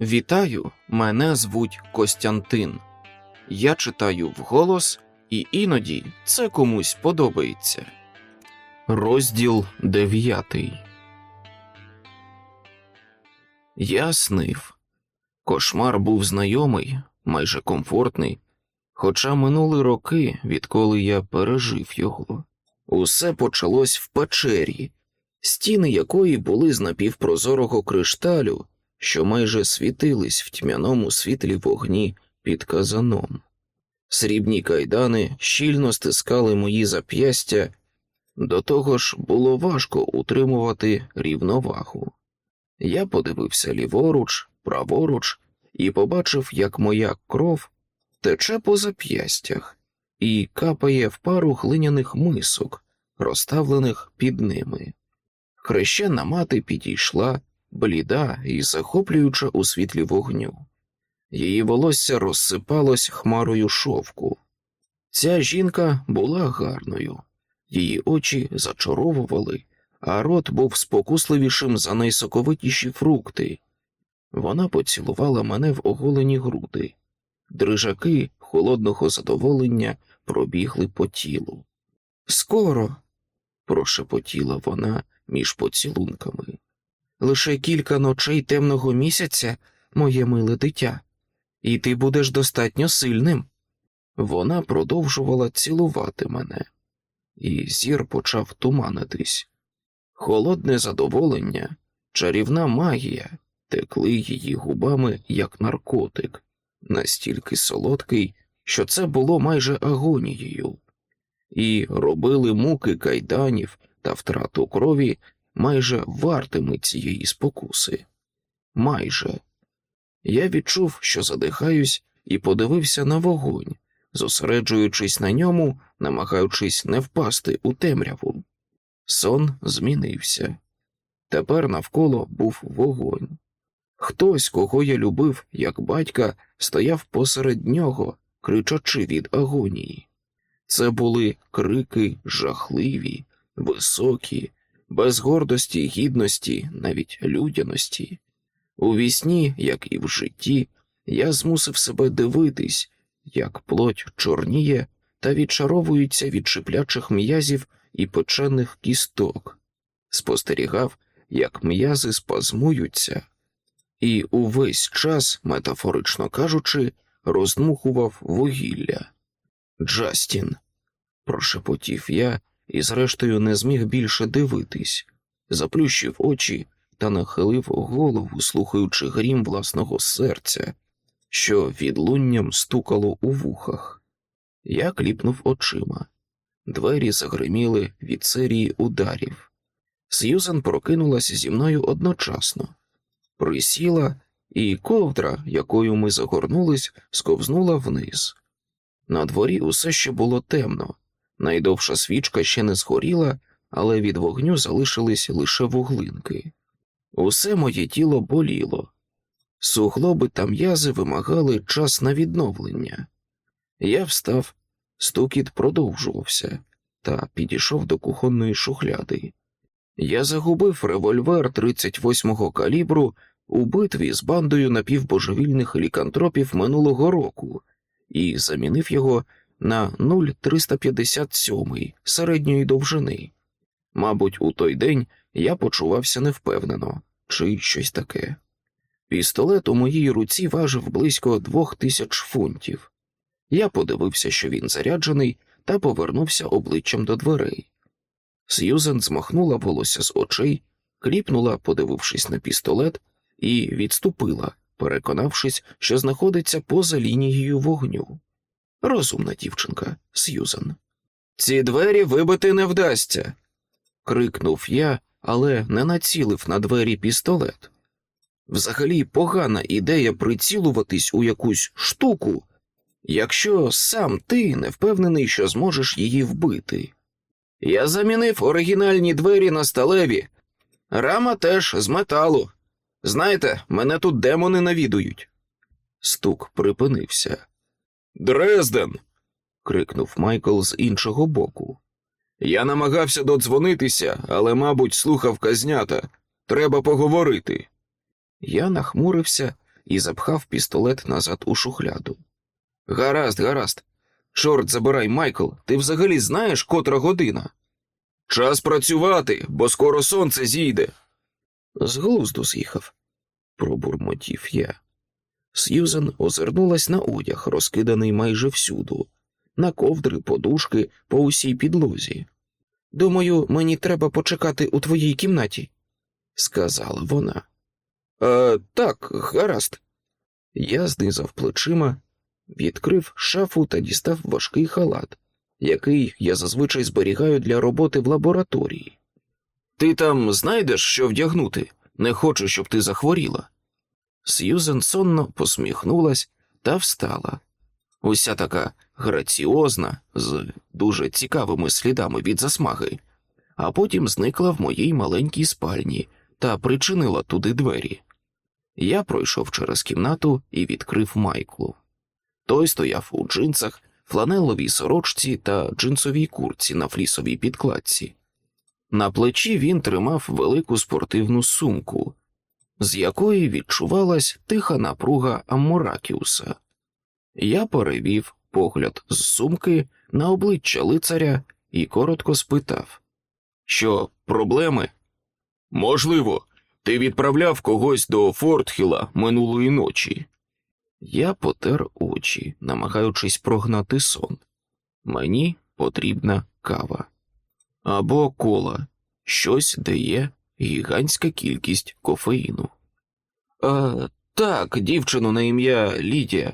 Вітаю, мене звуть Костянтин. Я читаю вголос, і іноді це комусь подобається. Розділ дев'ятий. Я снив. Кошмар був знайомий, майже комфортний, хоча минули роки, відколи я пережив його. Усе почалось в печері, стіни якої були з напівпрозорого кришталю, що майже світились в тьмяному світлі вогні під казаном. Срібні кайдани щільно стискали мої зап'ястя, до того ж було важко утримувати рівновагу. Я подивився ліворуч, праворуч і побачив, як моя кров тече по зап'ястях і капає в пару глиняних мисок, розставлених під ними. Хрещена мати підійшла, бліда і захоплююча у світлі вогню. Її волосся розсипалось хмарою шовку. Ця жінка була гарною, її очі зачаровували, а рот був спокусливішим за найсоковитіші фрукти. Вона поцілувала мене в оголені груди. Дрижаки холодного задоволення пробігли по тілу. Скоро, прошепотіла вона між поцілунками. Лише кілька ночей темного місяця, моє миле дитя, і ти будеш достатньо сильним. Вона продовжувала цілувати мене, і зір почав туманитись. Холодне задоволення, чарівна магія текли її губами, як наркотик, настільки солодкий, що це було майже агонією, і робили муки кайданів та втрату крові майже вартими цієї спокуси. Майже. Я відчув, що задихаюсь, і подивився на вогонь, зосереджуючись на ньому, намагаючись не впасти у темряву. Сон змінився. Тепер навколо був вогонь. Хтось, кого я любив, як батька, стояв посеред нього, кричачи від агонії. Це були крики жахливі, високі, без гордості, гідності, навіть людяності. У вісні, як і в житті, я змусив себе дивитись, як плоть чорніє та відчаровується від шиплячих м'язів і печених кісток, спостерігав, як м'язи спазмуються, і увесь час, метафорично кажучи, роздмухував вугілля. Джастін, прошепотів я і, зрештою, не зміг більше дивитись, заплющив очі та нахилив голову, слухаючи грім власного серця, що відлунням стукало у вухах. Я кліпнув очима. Двері загриміли від серії ударів. Сьюзен прокинулася зі мною одночасно, присіла, і ковдра, якою ми загорнулись, сковзнула вниз. На дворі усе ще було темно, найдовша свічка ще не згоріла, але від вогню залишились лише вуглинки. Усе моє тіло боліло, суглоби та м'язи вимагали час на відновлення. Я встав, стукіт продовжувався та підійшов до кухонної шухляди. Я загубив револьвер 38-го калібру у битві з бандою напівбожевільних лікантропів минулого року і замінив його на 0,357 середньої довжини. Мабуть, у той день я почувався невпевнено, чи щось таке. Пістолет у моїй руці важив близько двох тисяч фунтів. Я подивився, що він заряджений, та повернувся обличчям до дверей. Сьюзен змахнула волосся з очей, кліпнула, подивившись на пістолет, і відступила, переконавшись, що знаходиться поза лінією вогню. Розумна дівчинка, Сьюзен. Ці двері вибити не вдасться. крикнув я, але не націлив на двері пістолет. Взагалі погана ідея прицілуватись у якусь штуку, якщо сам ти не впевнений, що зможеш її вбити. Я замінив оригінальні двері на сталеві, рама теж з металу. Знаєте, мене тут демони навідують. Стук припинився. Дрезден. крикнув Майкл з іншого боку. Я намагався додзвонитися, але, мабуть, слухав казнята. Треба поговорити. Я нахмурився і запхав пістолет назад у шухляду. Гаразд, гаразд. Чорт забирай, Майкл, ти взагалі знаєш, котра година? Час працювати, бо скоро сонце зійде. З глузду з'їхав, пробурмотів я. Сьюзен озирнулась на одяг, розкиданий майже всюду, на ковдри, подушки по усій підлозі. Думаю, мені треба почекати у твоїй кімнаті, сказала вона. «Е, Так, гаразд. Я знизав плечима, відкрив шафу та дістав важкий халат, який я зазвичай зберігаю для роботи в лабораторії. Ти там знайдеш, що вдягнути? Не хочу, щоб ти захворіла. Сьюзен сонно посміхнулась та встала. Уся така граціозна, з дуже цікавими слідами від засмаги, а потім зникла в моїй маленькій спальні та причинила туди двері. Я пройшов через кімнату і відкрив Майклу. Той стояв у джинсах, фланеловій сорочці та джинсовій курці на флісовій підкладці. На плечі він тримав велику спортивну сумку, з якої відчувалась тиха напруга Аммуракіуса. Я перевів погляд з сумки на обличчя лицаря і коротко спитав Що, проблеми? Можливо, ти відправляв когось до Фортхіла минулої ночі. Я потер очі, намагаючись прогнати сон. Мені потрібна кава або кола, щось де є гігантська кількість кофеїну. «А, Так, дівчину на ім'я Лідія.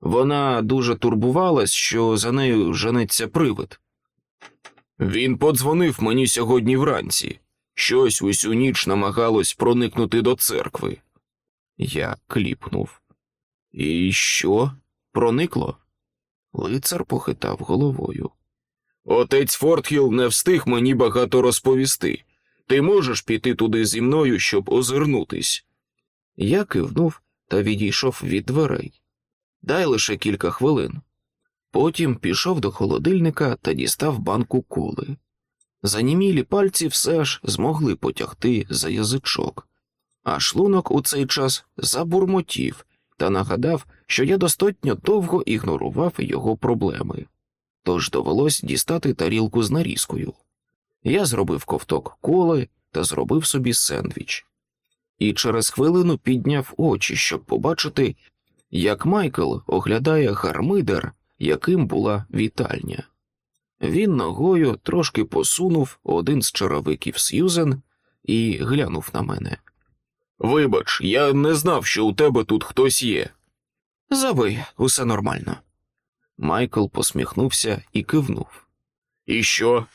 Вона дуже турбувалась, що за нею женеться привид. Він подзвонив мені сьогодні вранці. Щось усю ніч намагалось проникнути до церкви. Я кліпнув. І що? Проникло? Лицар похитав головою. Отець Фортхіл не встиг мені багато розповісти. Ти можеш піти туди зі мною, щоб озирнутись? Я кивнув та відійшов від дверей. Дай лише кілька хвилин. Потім пішов до холодильника та дістав банку коли. Занімілі пальці все ж змогли потягти за язичок, а шлунок у цей час забурмотів та нагадав, що я достатньо довго ігнорував його проблеми. Тож довелось дістати тарілку з нарізкою. Я зробив ковток коли та зробив собі сендвіч. І через хвилину підняв очі, щоб побачити, як Майкл оглядає гармидер, яким була вітальня. Він ногою трошки посунув один з чаровиків Сьюзен і глянув на мене. Вибач, я не знав, що у тебе тут хтось є. Зави, усе нормально. Майкл посміхнувся і кивнув. І що?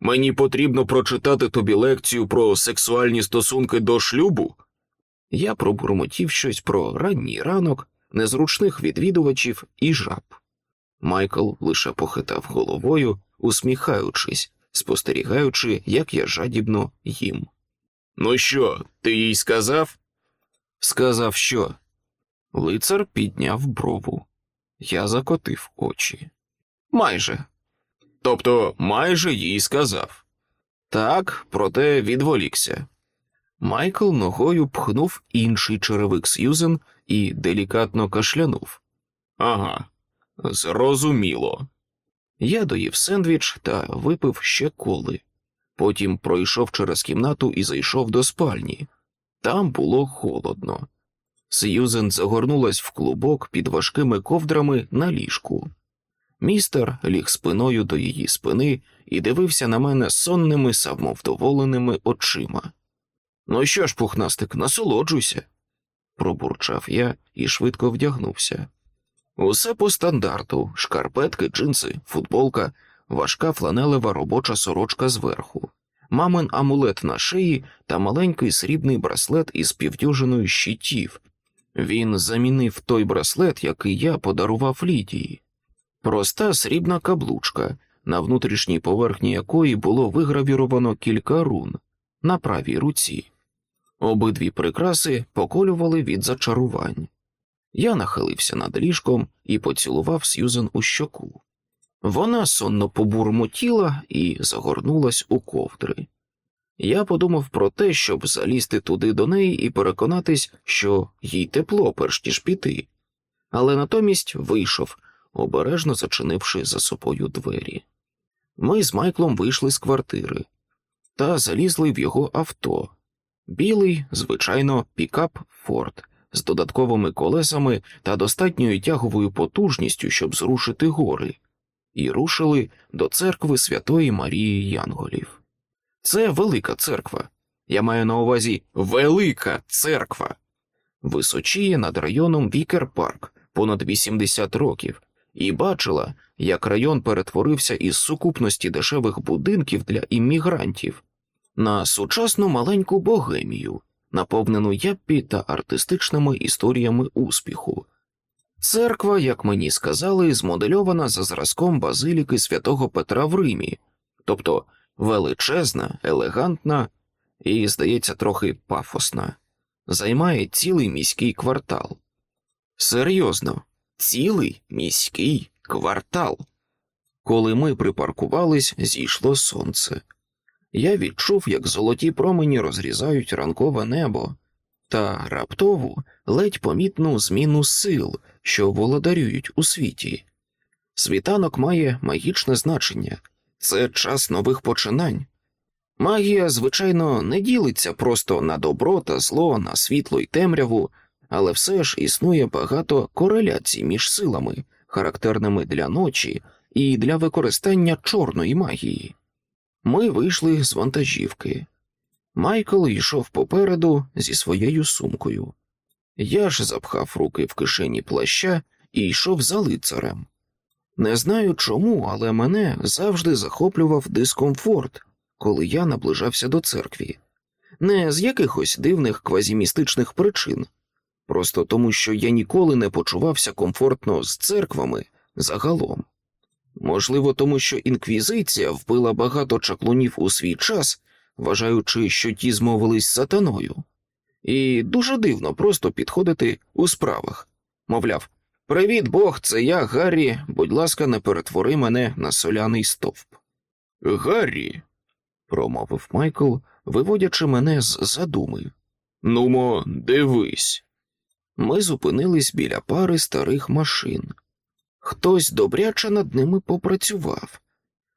Мені потрібно прочитати тобі лекцію про сексуальні стосунки до шлюбу? Я пробурмотів щось про ранній ранок, незручних відвідувачів і жаб. Майкл лише похитав головою, усміхаючись, спостерігаючи, як я жадібно їм. Ну що, ти їй сказав? Сказав що? Лицар підняв брову. Я закотив очі. Майже. Тобто, майже їй сказав. Так, проте відволікся. Майкл ногою пхнув інший черевик Сьюзен і делікатно кашлянув. Ага, зрозуміло. Я доїв сендвіч та випив ще коли. Потім пройшов через кімнату і зайшов до спальні. Там було холодно. Сьюзен загорнулась в клубок під важкими ковдрами на ліжку. Містер ліг спиною до її спини і дивився на мене сонними, самовдоволеними очима. Ну що ж, пухнастик, насолоджуйся, пробурчав я і швидко вдягнувся. Усе по стандарту шкарпетки, джинси, футболка, важка фланелева робоча сорочка зверху, мамин амулет на шиї та маленький срібний браслет із півдюжиною щитів. Він замінив той браслет, який я подарував Лідії. Проста срібна каблучка, на внутрішній поверхні якої було вигравіровано кілька рун на правій руці. Обидві прикраси поколювали від зачарувань. Я нахилився над ліжком і поцілував Сьюзен у щоку. Вона сонно побурмотіла і загорнулась у ковдри. Я подумав про те, щоб залізти туди до неї і переконатись, що їй тепло, перш ніж піти, але натомість вийшов, обережно зачинивши за собою двері. Ми з Майклом вийшли з квартири та залізли в його авто. Білий, звичайно, пікап Форд з додатковими колесами та достатньою тяговою потужністю, щоб зрушити гори, і рушили до церкви Святої Марії Янголів. Це велика церква. Я маю на увазі велика церква. Височіє над районом Вікер Парк понад 80 років, і бачила, як район перетворився із сукупності дешевих будинків для іммігрантів на сучасну маленьку богемію, наповнену яппі та артистичними історіями успіху. Церква, як мені сказали, змодельована за зразком базиліки святого Петра в Римі, тобто величезна, елегантна і, здається, трохи пафосна, займає цілий міський квартал. Серйозно, цілий міський квартал. Коли ми припаркувались, зійшло сонце. Я відчув, як золоті промені розрізають ранкове небо, та раптову ледь помітну зміну сил, що володарюють у світі. Світанок має магічне значення, це час нових починань. Магія, звичайно, не ділиться просто на добро та зло, на світло й темряву, але все ж існує багато кореляцій між силами, характерними для ночі і для використання чорної магії. Ми вийшли з вантажівки. Майкл йшов попереду зі своєю сумкою. Я ж запхав руки в кишені плаща і йшов за лицарем. Не знаю чому, але мене завжди захоплював дискомфорт, коли я наближався до церкві, не з якихось дивних квазімістичних причин, просто тому, що я ніколи не почувався комфортно з церквами загалом. Можливо, тому що інквізиція вбила багато чаклунів у свій час, вважаючи, що ті змовились з сатаною, і дуже дивно просто підходити у справах. Мовляв, привіт Бог, це я, Гаррі, будь ласка, не перетвори мене на соляний стовп. Гаррі, промовив Майкл, виводячи мене з задуми. Нумо, дивись. Ми зупинились біля пари старих машин. Хтось добряче над ними попрацював,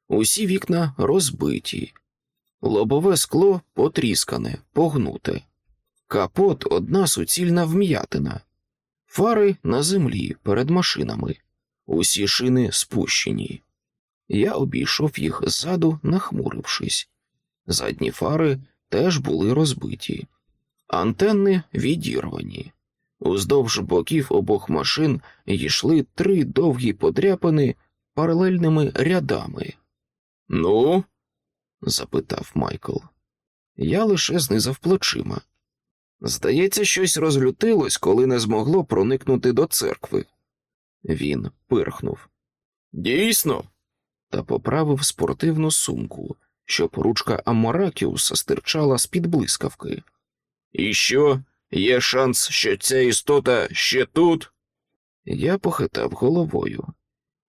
усі вікна розбиті, лобове скло потріскане, погнуте, капот одна суцільна вм'ятина, фари на землі перед машинами, усі шини спущені. Я обійшов їх ззаду, нахмурившись. Задні фари теж були розбиті, антенни відірвані. Уздовж боків обох машин йшли три довгі подряпини паралельними рядами. Ну? запитав Майкл. Я лише знизав плечима. Здається, щось розлютилось, коли не змогло проникнути до церкви. Він пирхнув. Дійсно. Та поправив спортивну сумку, щоб ручка Аморакіуса стирчала з під блискавки. І що? Є шанс, що ця істота ще тут? Я похитав головою.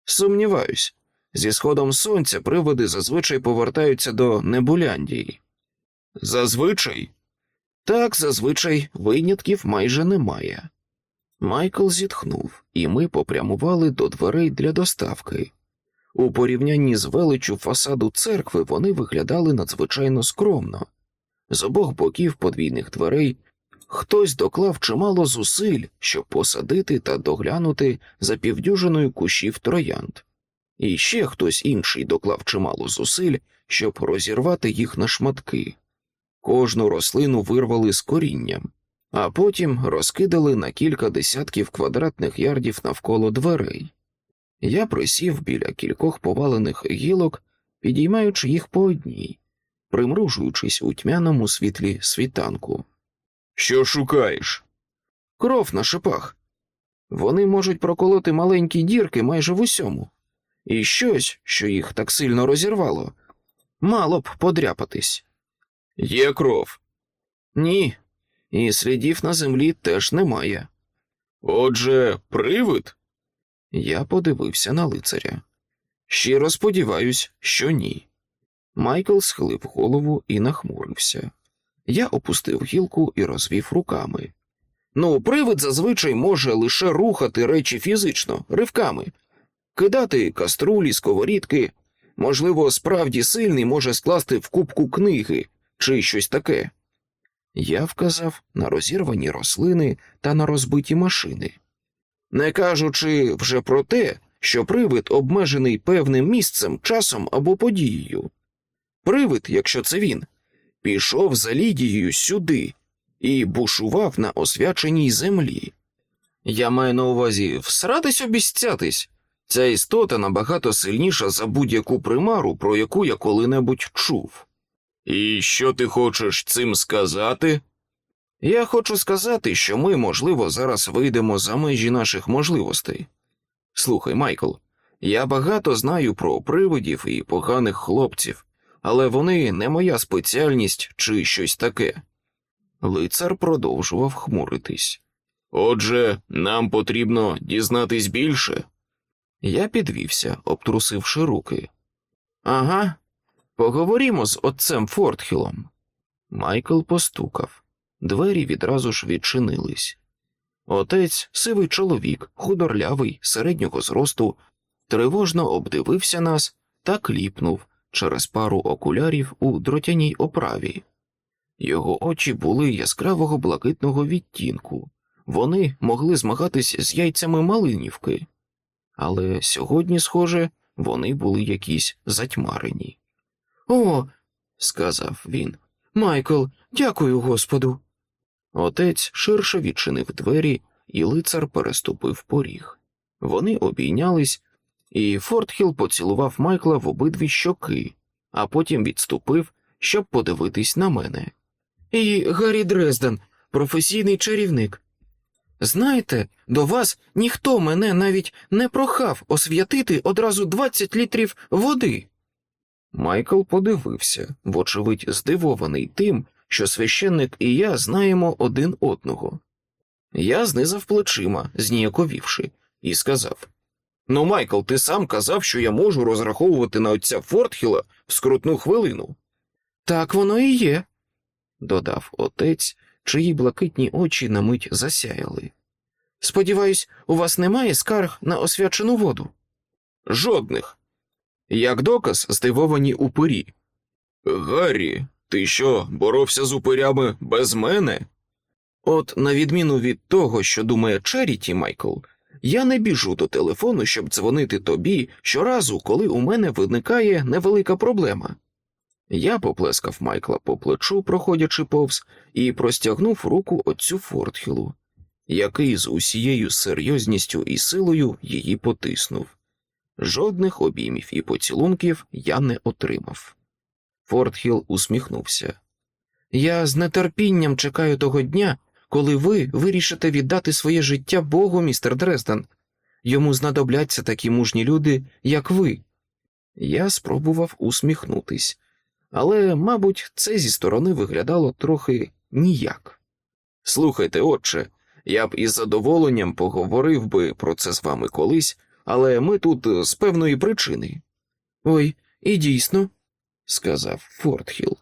Сумніваюсь, зі сходом сонця приводи зазвичай повертаються до Небуляндії. Зазвичай? Так, зазвичай винятків майже немає. Майкл зітхнув, і ми попрямували до дверей для доставки. У порівнянні з величу фасаду церкви вони виглядали надзвичайно скромно. З обох боків подвійних дверей Хтось доклав чимало зусиль, щоб посадити та доглянути за півдюжиною кущів троянд, і ще хтось інший доклав чимало зусиль, щоб розірвати їх на шматки. Кожну рослину вирвали з корінням, а потім розкидали на кілька десятків квадратних ярдів навколо дверей. Я присів біля кількох повалених гілок, підіймаючи їх по одній, примружуючись у тьмяному світлі світанку. Що шукаєш? Кров на шипах. Вони можуть проколоти маленькі дірки майже в усьому, і щось, що їх так сильно розірвало, мало б подряпатись. Є кров? Ні, і слідів на землі теж немає. Отже, привид? Я подивився на лицаря. Щиро сподіваюсь, що ні. Майкл схилив голову і нахмурився. Я опустив гілку і розвів руками. Ну, привид зазвичай може лише рухати речі фізично, ривками, кидати каструлі, сковорідки, можливо, справді сильний може скласти в кубку книги чи щось таке. Я вказав на розірвані рослини та на розбиті машини, не кажучи вже про те, що привид обмежений певним місцем, часом або подією. Привид, якщо це він, пішов за Лідією сюди і бушував на освяченій землі. Я маю на увазі всратись обіцятись. Ця істота набагато сильніша за будь-яку примару, про яку я коли-небудь чув. І що ти хочеш цим сказати? Я хочу сказати, що ми, можливо, зараз вийдемо за межі наших можливостей. Слухай, Майкл, я багато знаю про привидів і поганих хлопців, але вони не моя спеціальність чи щось таке. Лицар продовжував хмуритись. Отже, нам потрібно дізнатись більше. Я підвівся, обтрусивши руки. Ага, поговоримо з отцем Фортхілом. Майкл постукав. Двері відразу ж відчинились. Отець, сивий чоловік, худорлявий, середнього зросту, тривожно обдивився нас та кліпнув через пару окулярів у дротяній оправі. Його очі були яскравого блакитного відтінку, вони могли змагатись з яйцями малинівки, але сьогодні, схоже, вони були якісь затьмарені. О, сказав він, Майкл, дякую Господу. Отець ширше відчинив двері, і лицар переступив поріг. Вони обійнялись, і Фортхіл поцілував Майкла в обидві щоки, а потім відступив, щоб подивитись на мене. І Гаррі Дрезден, професійний чарівник. Знаєте, до вас ніхто мене навіть не прохав освятити одразу 20 літрів води. Майкл подивився, вочевидь, здивований тим, що священник і я знаємо один одного. Я знизав плечима, зніяковівши, і сказав Ну, Майкл, ти сам казав, що я можу розраховувати на отця Фортхіла в скрутну хвилину. Так воно і є, додав отець, чиї блакитні очі на мить засяяли. Сподіваюсь, у вас немає скарг на освячену воду? Жодних. Як доказ, здивовані упирі. Гаррі, ти що, боровся з упирями без мене? От, на відміну від того, що думає Черіті, Майкл, я не біжу до телефону, щоб дзвонити тобі щоразу, коли у мене виникає невелика проблема. Я поплескав Майкла по плечу, проходячи повз, і простягнув руку отцю Фортхілу, який з усією серйозністю і силою її потиснув. Жодних обіймів і поцілунків я не отримав. Фортхіл усміхнувся. Я з нетерпінням чекаю того дня, коли ви вирішите віддати своє життя Богу, містер Дрезден. Йому знадобляться такі мужні люди, як ви. Я спробував усміхнутись, але, мабуть, це зі сторони виглядало трохи ніяк. Слухайте, отче, я б із задоволенням поговорив би про це з вами колись, але ми тут з певної причини. Ой, і дійсно, сказав Фортхіл.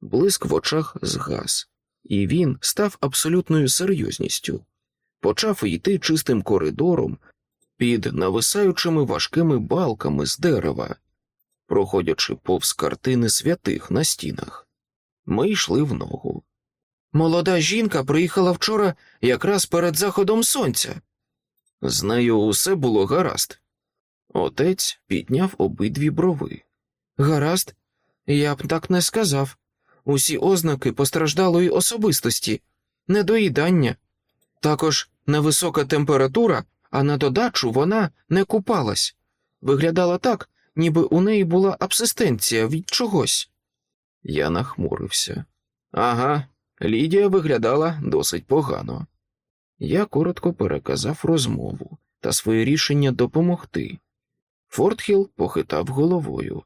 Блиск в очах згас, і він став абсолютною серйозністю. Почав йти чистим коридором під нависаючими важкими балками з дерева, проходячи повз картини святих на стінах. Ми йшли в ногу. Молода жінка приїхала вчора якраз перед заходом сонця. З нею усе було гаразд. Отець підняв обидві брови. Гаразд, я б так не сказав. Усі ознаки постраждалої особистості, недоїдання, також невисока температура, а на додачу вона не купалась. Виглядала так, ніби у неї була абсистенція від чогось. Я нахмурився. Ага, Лідія виглядала досить погано. Я коротко переказав розмову та своє рішення допомогти. Фортхіл похитав головою.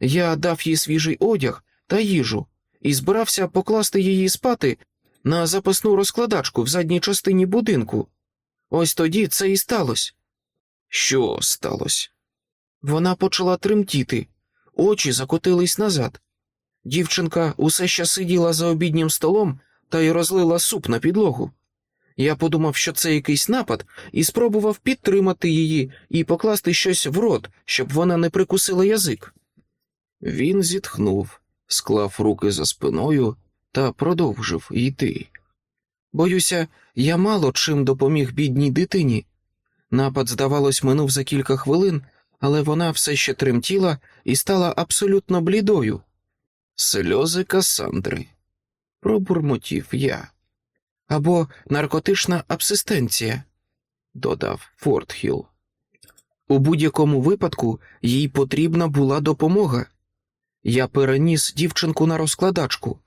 Я дав їй свіжий одяг та їжу і збирався покласти її спати на запасну розкладачку в задній частині будинку. Ось тоді це і сталося. Що сталося? Вона почала тремтіти. очі закотились назад. Дівчинка усе ще сиділа за обіднім столом та й розлила суп на підлогу. Я подумав, що це якийсь напад, і спробував підтримати її і покласти щось в рот, щоб вона не прикусила язик. Він зітхнув, склав руки за спиною та продовжив йти. Боюся, я мало чим допоміг бідній дитині. Напад, здавалось, минув за кілька хвилин, але вона все ще тремтіла і стала абсолютно блідою. Сльози Касандри, пробурмотів я. Або наркотична абсистенція, додав Фортхіл. У будь-якому випадку їй потрібна була допомога. Я переніс дівчинку на розкладачку.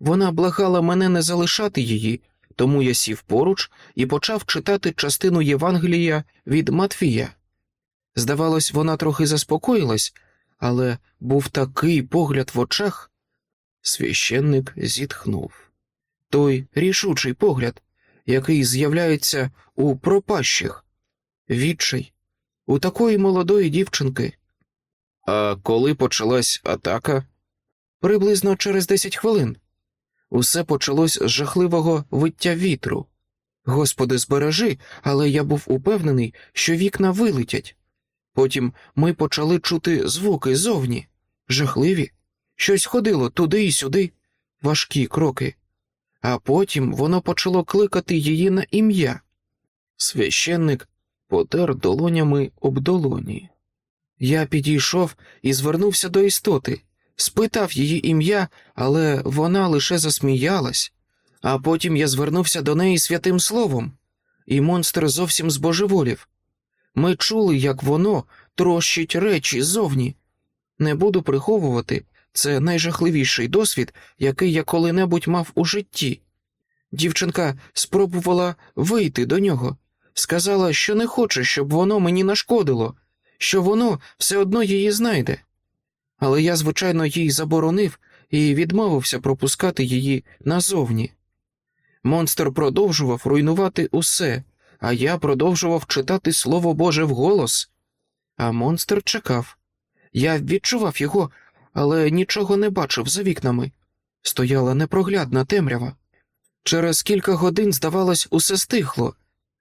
Вона благала мене не залишати її, тому я сів поруч і почав читати частину Євангелія від Матфія. Здавалось, вона трохи заспокоїлась, але був такий погляд в очах. Священник зітхнув той рішучий погляд, який з'являється у пропащих, відчай, у такої молодої дівчинки. А коли почалась атака? Приблизно через десять хвилин. Усе почалось з жахливого виття вітру. Господи, збережи, але я був упевнений, що вікна вилетять. Потім ми почали чути звуки зовні, жахливі. Щось ходило туди і сюди, важкі кроки, а потім воно почало кликати її на ім'я. Священник потер долонями об долоні. Я підійшов і звернувся до істоти, спитав її ім'я, але вона лише засміялась, а потім я звернувся до неї святим словом, і монстр зовсім збожеволів. Ми чули, як воно трощить речі зовні. Не буду приховувати, це найжахливіший досвід, який я коли-небудь мав у житті. Дівчинка спробувала вийти до нього, сказала, що не хоче, щоб воно мені нашкодило, що воно все одно її знайде. Але я, звичайно, їй заборонив і відмовився пропускати її назовні. Монстр продовжував руйнувати усе, а я продовжував читати Слово Боже вголос. А монстр чекав. Я відчував його, але нічого не бачив за вікнами. Стояла непроглядна темрява. Через кілька годин, здавалось, усе стихло.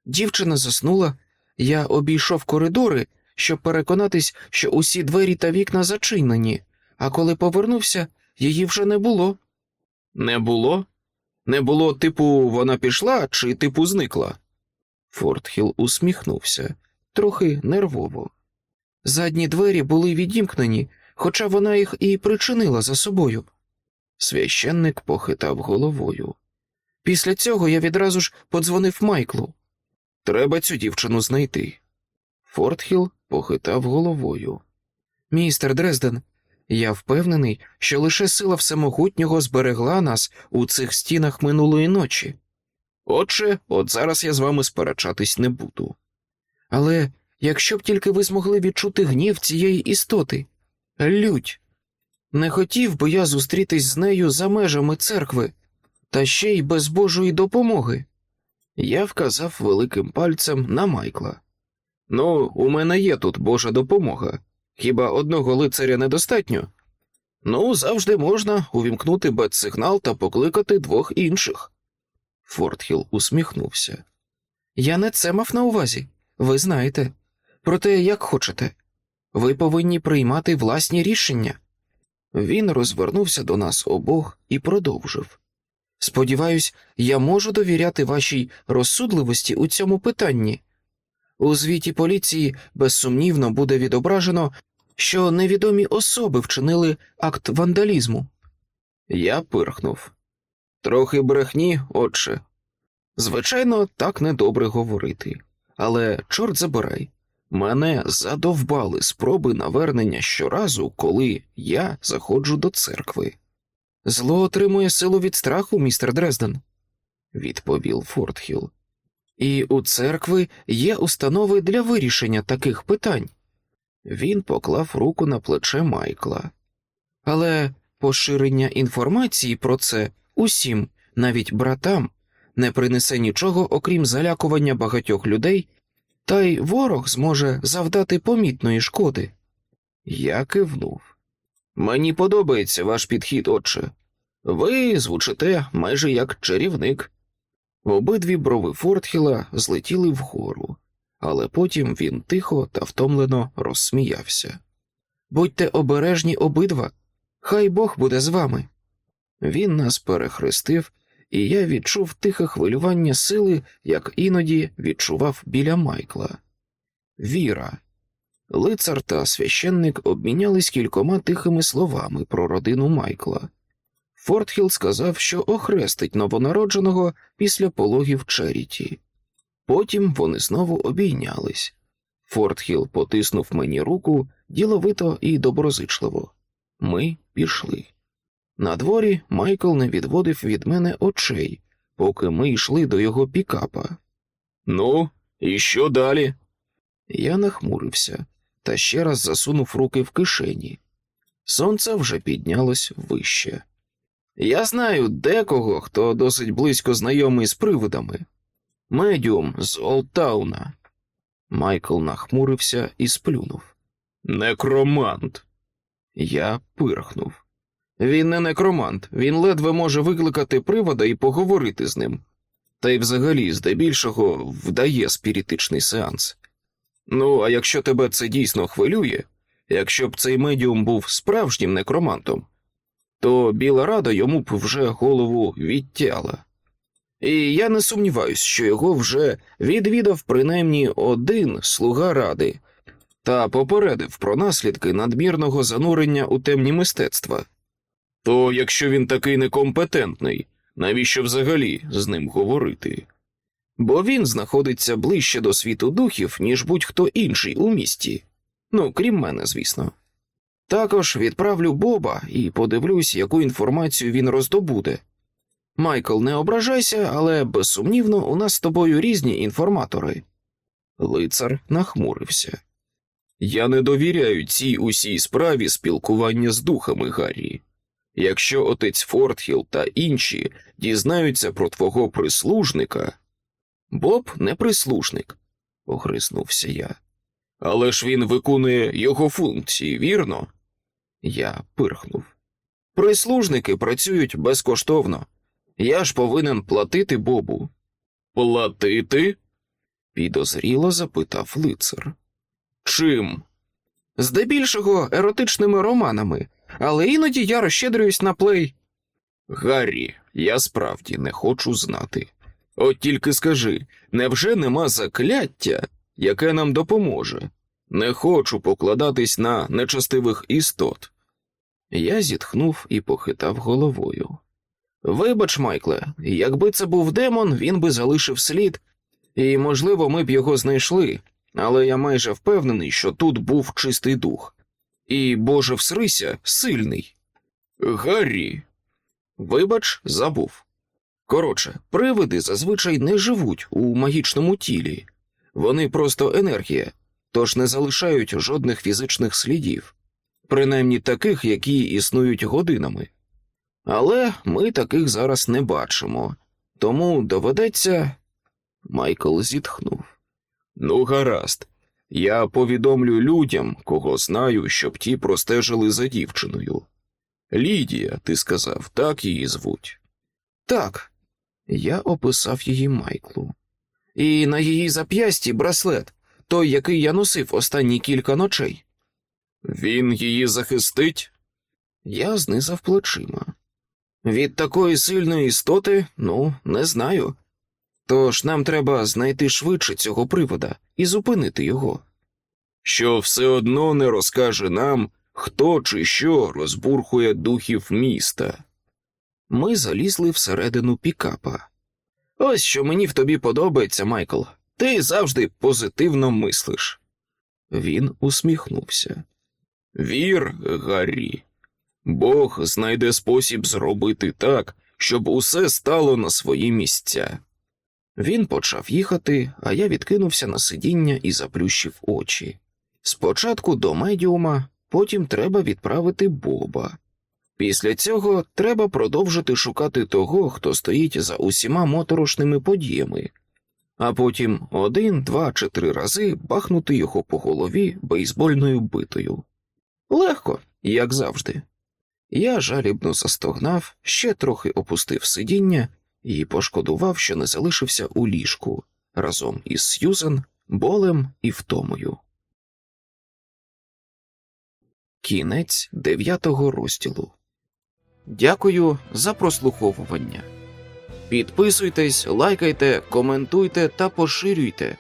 Дівчина заснула, я обійшов коридори, щоб переконатись, що усі двері та вікна зачинені, а коли повернувся, її вже не було. Не було? Не було, типу, вона пішла чи типу зникла? Фортхіл усміхнувся трохи нервово. Задні двері були відімкнені, хоча вона їх і причинила за собою. Священник похитав головою. Після цього я відразу ж подзвонив Майклу. Треба цю дівчину знайти. Фортхіл похитав головою. Містер Дрезден, я впевнений, що лише сила всемогутнього зберегла нас у цих стінах минулої ночі. Отже, от зараз я з вами сперечатись не буду. Але якщо б тільки ви змогли відчути гнів цієї істоти, лють, не хотів би я зустрітись з нею за межами церкви, та ще й без Божої допомоги. Я вказав великим пальцем на Майкла. Ну, у мене є тут Божа допомога. Хіба одного лицаря недостатньо? Ну, завжди можна увімкнути бет-сигнал та покликати двох інших. Фортхіл усміхнувся. Я не це мав на увазі, ви знаєте. Проте, як хочете, ви повинні приймати власні рішення. Він розвернувся до нас обох і продовжив. Сподіваюсь, я можу довіряти вашій розсудливості у цьому питанні. У звіті поліції безсумнівно буде відображено, що невідомі особи вчинили акт вандалізму. Я пирхнув. Трохи брехні, отче. Звичайно, так недобре говорити, але, чорт забирай, мене задовбали спроби навернення щоразу, коли я заходжу до церкви. Зло отримує силу від страху, містер Дрезден, відповів Фортхіл. І у церкви є установи для вирішення таких питань. Він поклав руку на плече Майкла. Але поширення інформації про це усім, навіть братам, не принесе нічого, окрім залякування багатьох людей, та й ворог зможе завдати помітної шкоди. Я кивнув. Мені подобається ваш підхід, отче. Ви звучите майже як чарівник. Обидві брови Фортхіла злетіли вгору, але потім він тихо та втомлено розсміявся. Будьте обережні обидва, хай Бог буде з вами. Він нас перехрестив, і я відчув тихе хвилювання сили, як іноді відчував біля Майкла. Віра. Лицар та священник обмінялись кількома тихими словами про родину Майкла. Фортхіл сказав, що охрестить новонародженого після пологів Черіті. Потім вони знову обійнялись. Фортхіл потиснув мені руку діловито і доброзичливо. Ми пішли. На дворі Майкл не відводив від мене очей, поки ми йшли до його пікапа. Ну, і що далі? Я нахмурився та ще раз засунув руки в кишені. Сонце вже піднялось вище. Я знаю декого, хто досить близько знайомий з привидами. Медіум з Олтауна. Майкл нахмурився і сплюнув. Некромант. Я пирхнув. Він не некромант, він ледве може викликати привода і поговорити з ним. Та й взагалі, здебільшого, вдає спіритичний сеанс. Ну, а якщо тебе це дійсно хвилює, якщо б цей медіум був справжнім некромантом, то біла рада йому б вже голову відтяла. І я не сумніваюсь, що його вже відвідав принаймні один слуга ради та попередив про наслідки надмірного занурення у темні мистецтва. То якщо він такий некомпетентний, навіщо взагалі з ним говорити? Бо він знаходиться ближче до світу духів, ніж будь-хто інший у місті, ну крім мене, звісно. Також відправлю Боба і подивлюсь, яку інформацію він роздобуде. Майкл, не ображайся, але безсумнівно у нас з тобою різні інформатори. Лицар нахмурився. Я не довіряю цій усій справі спілкування з духами, Гаррі. Якщо отець Фортхіл та інші дізнаються про твого прислужника. Боб не прислужник, огризнувся я. Але ж він виконує його функції, вірно? Я пирхнув. Прислужники працюють безкоштовно. Я ж повинен платити Бобу. Платити? підозріло запитав лицар. Чим? Здебільшого еротичними романами, але іноді я розщедрююсь на плей. Гаррі, я справді не хочу знати. От тільки скажи невже нема закляття, яке нам допоможе? Не хочу покладатись на нечастивих істот. Я зітхнув і похитав головою. Вибач, Майкле, якби це був демон, він би залишив слід, і, можливо, ми б його знайшли, але я майже впевнений, що тут був чистий дух. І, Боже, всрися, сильний. Гаррі. Вибач, забув. Коротше, привиди зазвичай не живуть у магічному тілі, вони просто енергія, тож не залишають жодних фізичних слідів, принаймні таких, які існують годинами. Але ми таких зараз не бачимо, тому доведеться. Майкл зітхнув. Ну, гаразд, я повідомлю людям, кого знаю, щоб ті простежили за дівчиною. Лідія, ти сказав, так її звуть. Так, я описав її Майклу. І на її зап'ясті браслет, той, який я носив останні кілька ночей. Він її захистить? Я знизав плечима. Від такої сильної істоти, ну, не знаю. Тож нам треба знайти швидше цього привода і зупинити його. Що все одно не розкаже нам, хто чи що розбурхує духів міста. Ми залізли всередину пікапа. Ось що мені в тобі подобається, Майкл. Ти завжди позитивно мислиш. Він усміхнувся. Вір, Гаррі, Бог знайде спосіб зробити так, щоб усе стало на свої місця. Він почав їхати, а я відкинувся на сидіння і заплющив очі. Спочатку до медіума, потім треба відправити Боба. Після цього треба продовжити шукати того, хто стоїть за усіма моторошними подіями, а потім один, два чи три рази бахнути його по голові бейсбольною битою. Легко, як завжди. Я жалібно застогнав, ще трохи опустив сидіння і пошкодував, що не залишився у ліжку разом із Сьюзен, болем і втомою. Кінець дев'ятого розділу. Дякую за прослуховування. Підписуйтесь, лайкайте, коментуйте та поширюйте.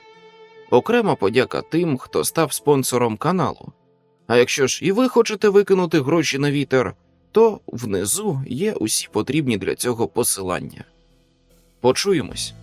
Окрема подяка тим, хто став спонсором каналу. А якщо ж і ви хочете викинути гроші на вітер, то внизу є усі потрібні для цього посилання. Почуємось.